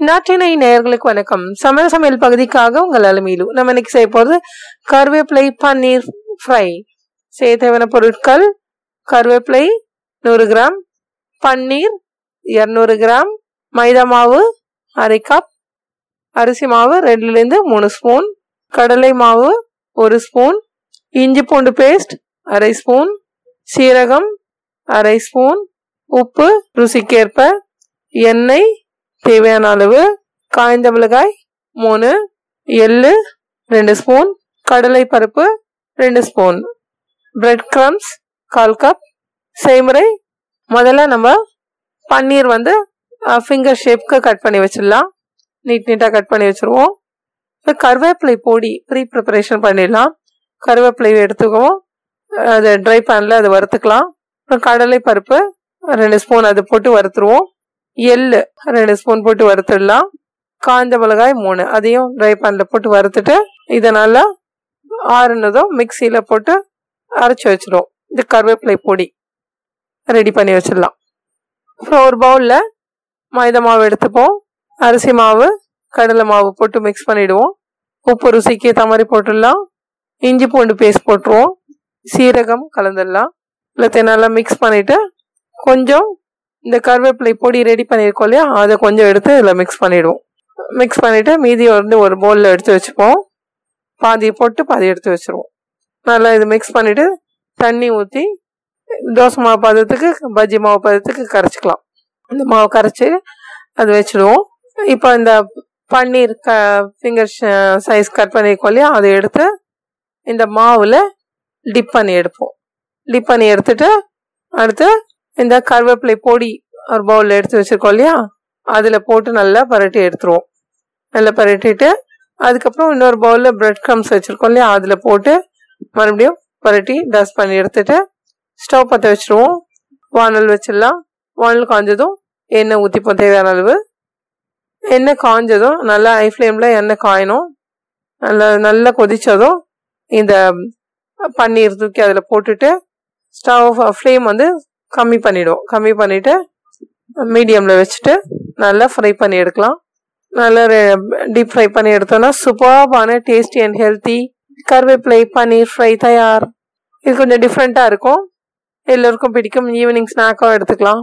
நாட்டினை நேயர்களுக்கு வணக்கம். சமையல் சமையல் பகுதிக்காக உங்கள் அலுமையிலும் நம்ம இன்னைக்கு செய்ய போகிறது கருவேப்பிலை பன்னீர் ஃப்ரை. செய்ய தேவையான பொருட்கள் கருவேப்பிலை நூறு கிராம் பன்னீர் இரநூறு கிராம் மைதா மாவு அரை கப் அரிசி மாவு ரெண்டுலேருந்து மூணு ஸ்பூன் கடலை மாவு ஒரு ஸ்பூன் இஞ்சி பூண்டு பேஸ்ட் அரை ஸ்பூன் சீரகம் அரை ஸ்பூன் உப்பு ருசிக்கேற்ப எண்ணெய் தேவையான அளவு காய்ந்த மிளகாய் மூணு எள்ளு ரெண்டு ஸ்பூன் கடலை பருப்பு ரெண்டு ஸ்பூன். பிரெட் க்ரம்ஸ் கால் கப் செய்முறை முதல்ல நம்ம பன்னீர் வந்து ஃபிங்கர் ஷேப்க்கு கட் பண்ணி வச்சிடலாம். நீட் நீட்டாக கட் பண்ணி வச்சுருவோம். இப்போ கருவேப்பிலை பொடி ப்ரீ ப்ரிப்பரேஷன் பண்ணிடலாம். கருவேப்பிலை எடுத்துக்குவோம். அது ட்ரை பேனில் அதை வறுத்துக்கலாம். அப்புறம் கடலை பருப்பு ரெண்டு ஸ்பூன் அது போட்டு வறுத்துருவோம். எள்ளு ரெண்டு ஸ்பூன் போட்டு வறுத்துடலாம். காஞ்ச மிளகாய் மூணு. அதையும் ட்ரை பேனில் போட்டு வறுத்துட்டு இதை நல்லா ஆறுனதும் மிக்சியில் போட்டு அரைச்சி வச்சிடுவோம் இது கருவேப்பிலை பொடி. ரெடி பண்ணி வச்சிடலாம். அப்புறம் ஒரு பவுலில் மைதா மாவு எடுத்துப்போம். அரிசி மாவு கடலை மாவு போட்டு மிக்ஸ் பண்ணிவிடுவோம் உப்பு ருசிக்கு ஏற்ற மாதிரி போட்டுடலாம். இஞ்சி பூண்டு பேஸ்ட் போட்டுருவோம். சீரகம் கலந்துடலாம். எல்லாத்தையும் நல்லா மிக்ஸ் பண்ணிவிட்டு கொஞ்சம் இந்த கருவேப்பிலை பொடி ரெடி பண்ணியிருக்கோம் இல்லையா? அதை கொஞ்சம் எடுத்து இதில் மிக்ஸ் பண்ணிவிடுவோம் மிக்ஸ் பண்ணிவிட்டு மீதி வந்து ஒரு பவுலில் எடுத்து வச்சுப்போம். பாதி போட்டு பாதி எடுத்து வச்சுருவோம். நல்லா இது மிக்ஸ் பண்ணிவிட்டு தண்ணி ஊற்றி தோசை மாவு பதத்துக்கு பஜ்ஜி மாவு பதத்துக்கு கரைச்சிக்கலாம். இந்த மாவு கரைச்சி அது வச்சுடுவோம். இப்போ இந்த பன்னீர் க ஃபிங்கர் சைஸ் கட் பண்ணியிருக்கோம் இல்லையா? அதை எடுத்து இந்த மாவில் டிப் பண்ணி எடுப்போம். டிப் பண்ணி எடுத்துட்டு அடுத்து இந்த கருவேப்பிலை பொடி ஒரு பவுலில் எடுத்து வச்சுருக்கோம் இல்லையா? அதில் போட்டு நல்லா பரட்டி எடுத்துருவோம். நல்லா பரட்டிட்டு அதுக்கப்புறம் இன்னொரு பவுலில் பிரெட் க்ரம்ஸ் வச்சுருக்கோம் இல்லையா? அதில் போட்டு மறுபடியும் பரட்டி டஸ்ட் பண்ணி எடுத்துட்டு ஸ்டவ் பற்ற வச்சுருவோம். வானல் வச்சிடலாம். வானல் காய்ஞ்சதும் எண்ணெய் ஊற்றிப்போம் தேவையான அளவு. எண்ணெய் காய்ஞ்சதும் நல்லா ஹை ஃப்ளேமில் எண்ணெய் காயணும். நல்லா நல்லா கொதித்ததும் இந்த பன்னீர் தூக்கி அதில் போட்டுட்டு ஸ்டவ் ஃப்ளேம் வந்து கம்மி பண்ணிவிடுவோம் கம்மி பண்ணிவிட்டு மீடியமில் வச்சுட்டு நல்லா ஃப்ரை பண்ணி எடுக்கலாம். நல்லா டீப் ஃப்ரை பண்ணி எடுத்தோம்னா சூப்பர்பான டேஸ்டி அண்ட் ஹெல்த்தி கருவேப்பிலை பன்னீர் ஃப்ரை தயார். இது கொஞ்சம் டிஃப்ரெண்ட்டாக இருக்கும். எல்லோருக்கும் பிடிக்கும். ஈவினிங் ஸ்நாக்காக எடுத்துக்கலாம்.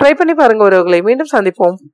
ட்ரை பண்ணி பாருங்கள் ஒருவர்களை மீண்டும் சந்திப்போம்.